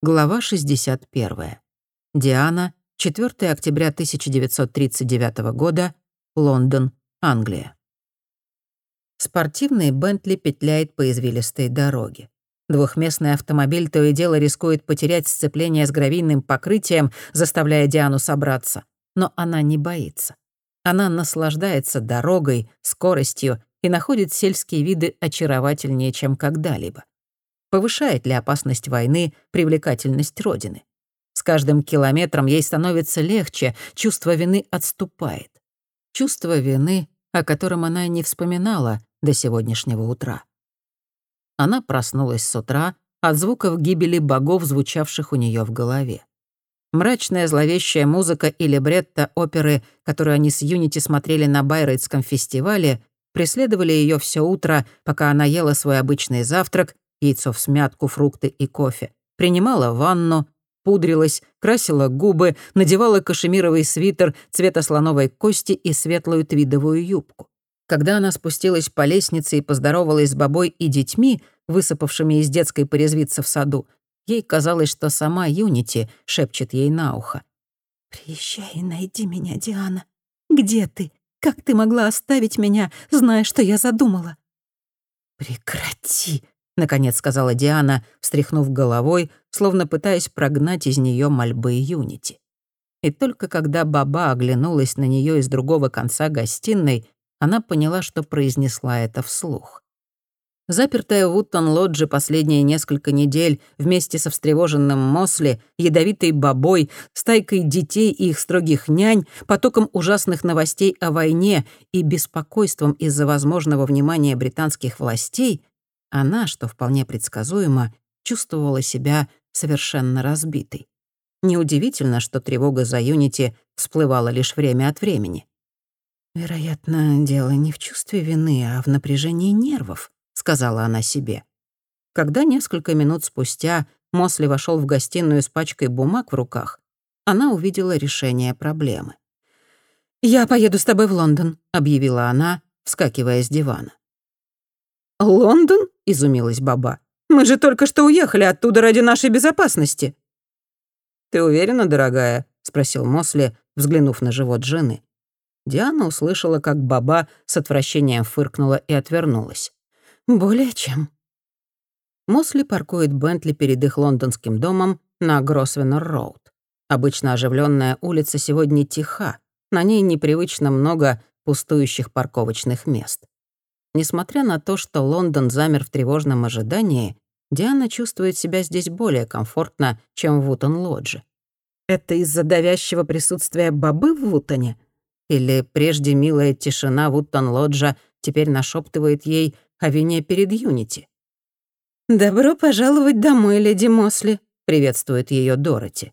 Глава 61. Диана, 4 октября 1939 года, Лондон, Англия. Спортивный Бентли петляет по извилистой дороге. Двухместный автомобиль то и дело рискует потерять сцепление с гравийным покрытием, заставляя Диану собраться. Но она не боится. Она наслаждается дорогой, скоростью и находит сельские виды очаровательнее, чем когда-либо. Повышает ли опасность войны привлекательность Родины? С каждым километром ей становится легче, чувство вины отступает. Чувство вины, о котором она не вспоминала до сегодняшнего утра. Она проснулась с утра от звуков гибели богов, звучавших у нее в голове. Мрачная зловещая музыка и либретто оперы, которую они с Юнити смотрели на Байрейтском фестивале, преследовали ее все утро, пока она ела свой обычный завтрак яйцо в смятку, фрукты и кофе. Принимала ванну, пудрилась, красила губы, надевала кашемировый свитер цвета слоновой кости и светлую твидовую юбку. Когда она спустилась по лестнице и поздоровалась с бабой и детьми, высыпавшими из детской порезвиться в саду, ей казалось, что сама Юнити шепчет ей на ухо. «Приезжай и найди меня, Диана. Где ты? Как ты могла оставить меня, зная, что я задумала?» «Прекрати!» Наконец сказала Диана, встряхнув головой, словно пытаясь прогнать из нее мольбы Юнити. И только когда Баба оглянулась на нее из другого конца гостиной, она поняла, что произнесла это вслух. Запертая в Уттон-Лодже последние несколько недель вместе со встревоженным Мосли, ядовитой бабой, стайкой детей и их строгих нянь, потоком ужасных новостей о войне и беспокойством из-за возможного внимания британских властей, она, что вполне предсказуемо, чувствовала себя совершенно разбитой. Неудивительно, что тревога за Юнити всплывала лишь время от времени. «Вероятно, дело не в чувстве вины, а в напряжении нервов», — сказала она себе. Когда несколько минут спустя Мосли вошел в гостиную с пачкой бумаг в руках, она увидела решение проблемы. «Я поеду с тобой в Лондон», — объявила она, вскакивая с дивана. «Лондон?» — изумилась Баба. «Мы же только что уехали оттуда ради нашей безопасности». «Ты уверена, дорогая?» — спросил Мосли, взглянув на живот жены. Диана услышала, как Баба с отвращением фыркнула и отвернулась. «Более чем». Мосли паркует Бентли перед их лондонским домом на Гросвеннер-Роуд. Обычно оживленная улица сегодня тиха, на ней непривычно много пустующих парковочных мест. Несмотря на то, что Лондон замер в тревожном ожидании, Диана чувствует себя здесь более комфортно, чем в Вутон-Лодже. Это из-за давящего присутствия бобы в Вутоне? Или прежде милая тишина Вутон-Лоджа теперь нашептывает ей о вине перед Юнити? «Добро пожаловать домой, леди Мосли», — приветствует ее Дороти.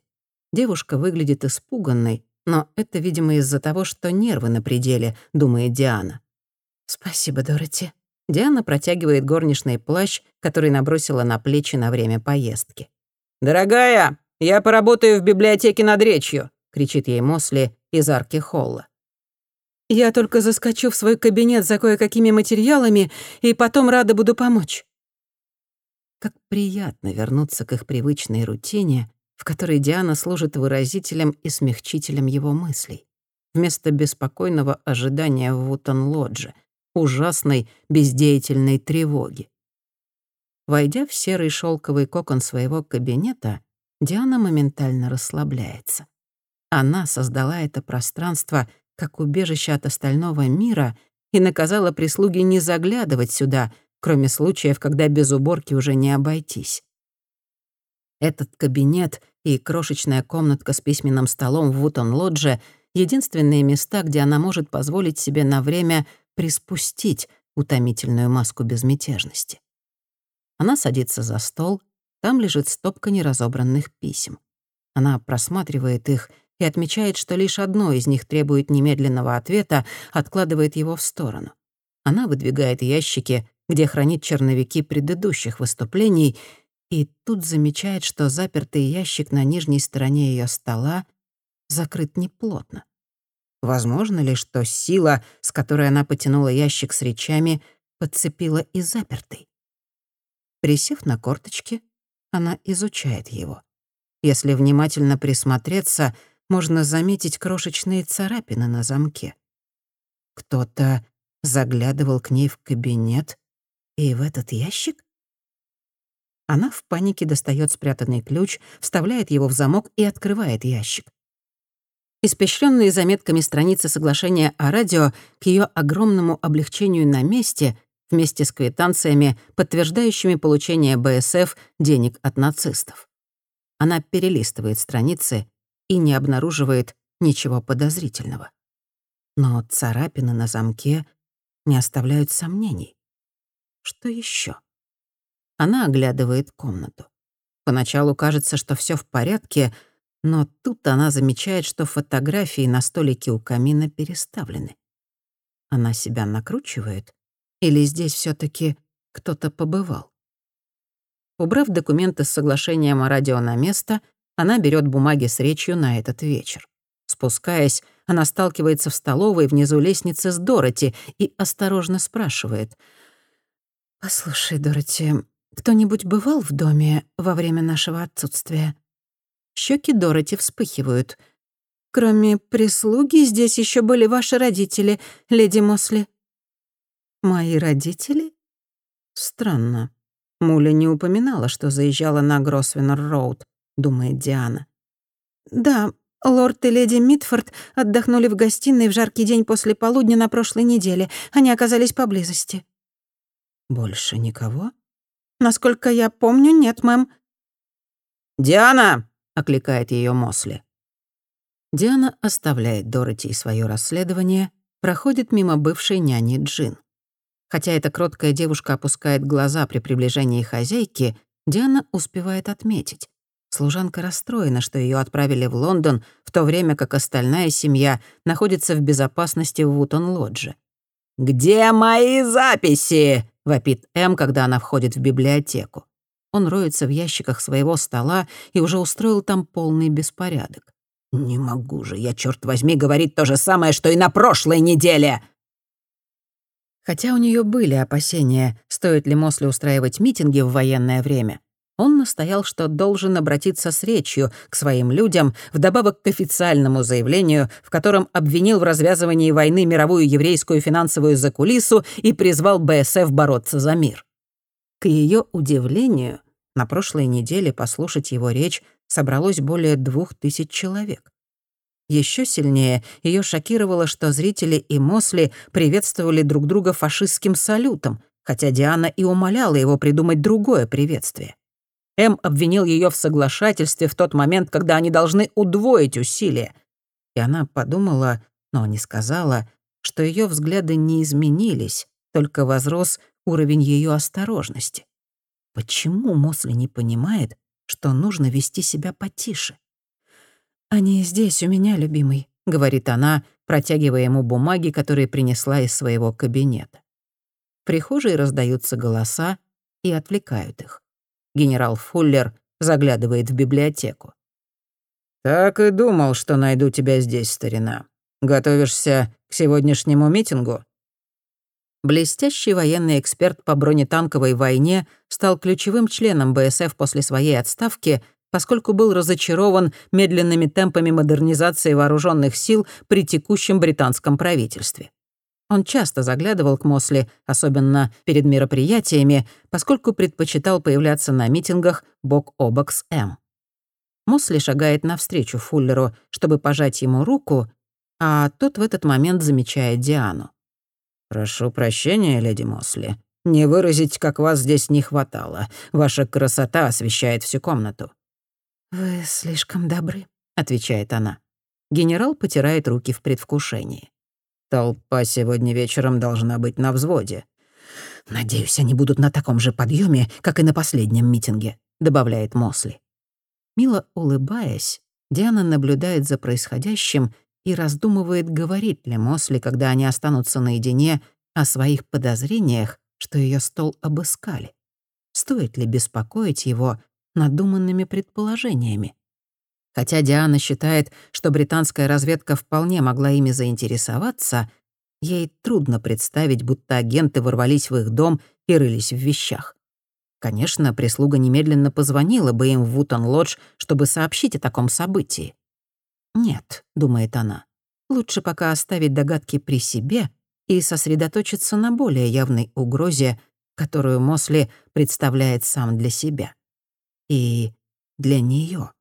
Девушка выглядит испуганной, но это, видимо, из-за того, что нервы на пределе, думает Диана. «Спасибо, Дороти». Диана протягивает горничный плащ, который набросила на плечи на время поездки. «Дорогая, я поработаю в библиотеке над речью», — кричит ей Мосли из арки холла. «Я только заскочу в свой кабинет за кое-какими материалами и потом рада буду помочь». Как приятно вернуться к их привычной рутине, в которой Диана служит выразителем и смягчителем его мыслей, вместо беспокойного ожидания в Вутон-Лодже — ужасной бездеятельной тревоги. Войдя в серый шелковый кокон своего кабинета, Диана моментально расслабляется. Она создала это пространство как убежище от остального мира и наказала прислуге не заглядывать сюда, кроме случаев, когда без уборки уже не обойтись. Этот кабинет и крошечная комнатка с письменным столом в Вутон-Лодже — единственные места, где она может позволить себе на время приспустить утомительную маску безмятежности. Она садится за стол, там лежит стопка неразобранных писем. Она просматривает их и отмечает, что лишь одно из них требует немедленного ответа, откладывает его в сторону. Она выдвигает ящики, где хранит черновики предыдущих выступлений, и тут замечает, что запертый ящик на нижней стороне ее стола закрыт неплотно. Возможно ли, что сила, с которой она потянула ящик с речами, подцепила и запертый? Присев на корточки, она изучает его. Если внимательно присмотреться, можно заметить крошечные царапины на замке. Кто-то заглядывал к ней в кабинет и в этот ящик? Она в панике достает спрятанный ключ, вставляет его в замок и открывает ящик. Испещренные заметками страницы соглашения о радио к ее огромному облегчению на месте, вместе с квитанциями, подтверждающими получение БСФ денег от нацистов. Она перелистывает страницы и не обнаруживает ничего подозрительного. Но царапины на замке не оставляют сомнений. Что еще? Она оглядывает комнату. Поначалу кажется, что все в порядке, но тут она замечает, что фотографии на столике у камина переставлены. Она себя накручивает? Или здесь все таки кто-то побывал? Убрав документы с соглашением о радио на место, она берет бумаги с речью на этот вечер. Спускаясь, она сталкивается в столовой внизу лестницы с Дороти и осторожно спрашивает. «Послушай, Дороти, кто-нибудь бывал в доме во время нашего отсутствия?» Щеки Дороти вспыхивают. «Кроме прислуги, здесь еще были ваши родители, леди Мосли». «Мои родители?» «Странно. Муля не упоминала, что заезжала на Гросвеннер-Роуд», — думает Диана. «Да, Лорд и леди Митфорд отдохнули в гостиной в жаркий день после полудня на прошлой неделе. Они оказались поблизости. Больше никого? Насколько я помню, нет, мэм. «Диана!» — окликает ее Мосли. Диана оставляет Дороти свое расследование, проходит мимо бывшей няни Джин. Хотя эта кроткая девушка опускает глаза при приближении хозяйки, Диана успевает отметить. Служанка расстроена, что ее отправили в Лондон, в то время как остальная семья находится в безопасности в Вутон-Лодже. «Где мои записи?» — вопит М, когда она входит в библиотеку. Он роется в ящиках своего стола и уже устроил там полный беспорядок. «Не могу же я, черт возьми, говорить то же самое, что и на прошлой неделе!» Хотя у нее были опасения, стоит ли Мосли устраивать митинги в военное время, он настоял, что должен обратиться с речью к своим людям, вдобавок к официальному заявлению, в котором обвинил в развязывании войны мировую еврейскую финансовую закулису и призвал БСФ бороться за мир. К ее удивлению, на прошлой неделе послушать его речь собралось более двух тысяч человек. Еще сильнее ее шокировало, что зрители и Мосли приветствовали друг друга фашистским салютом, хотя Диана и умоляла его придумать другое приветствие. М обвинил ее в соглашательстве в тот момент, когда они должны удвоить усилия. И она подумала, но не сказала, что ее взгляды не изменились, только возрос уровень ее осторожности. Почему Мосли не понимает, что нужно вести себя потише? «Они здесь у меня, любимый», — говорит она, протягивая ему бумаги, которые принесла из своего кабинета. В прихожей раздаются голоса и отвлекают их. Генерал Фуллер заглядывает в библиотеку. «Так и думал, что найду тебя здесь, старина. Готовишься к сегодняшнему митингу?» Блестящий военный эксперт по бронетанковой войне стал ключевым членом БСФ после своей отставки, поскольку был разочарован медленными темпами модернизации вооруженных сил при текущем британском правительстве. Он часто заглядывал к Мосли, особенно перед мероприятиями, поскольку предпочитал появляться на митингах бок о бок с М. Мосли шагает навстречу Фуллеру, чтобы пожать ему руку, а тот в этот момент замечает Диану. «Прошу прощения, леди Мосли. Не выразить, как вас здесь не хватало. Ваша красота освещает всю комнату». «Вы слишком добры», — отвечает она. Генерал потирает руки в предвкушении. Толпа сегодня вечером должна быть на взводе. Надеюсь, они будут на таком же подъеме, как и на последнем митинге, добавляет Мосли. Мило улыбаясь, Диана наблюдает за происходящим и раздумывает, говорить ли Мосли, когда они останутся наедине, о своих подозрениях, что ее стол обыскали. Стоит ли беспокоить его надуманными предположениями? Хотя Диана считает, что британская разведка вполне могла ими заинтересоваться, ей трудно представить, будто агенты ворвались в их дом и рылись в вещах. Конечно, прислуга немедленно позвонила бы им в Вутон-Лодж, чтобы сообщить о таком событии. «Нет», — думает она, — «лучше пока оставить догадки при себе и сосредоточиться на более явной угрозе, которую Мосли представляет сам для себя. И для неё.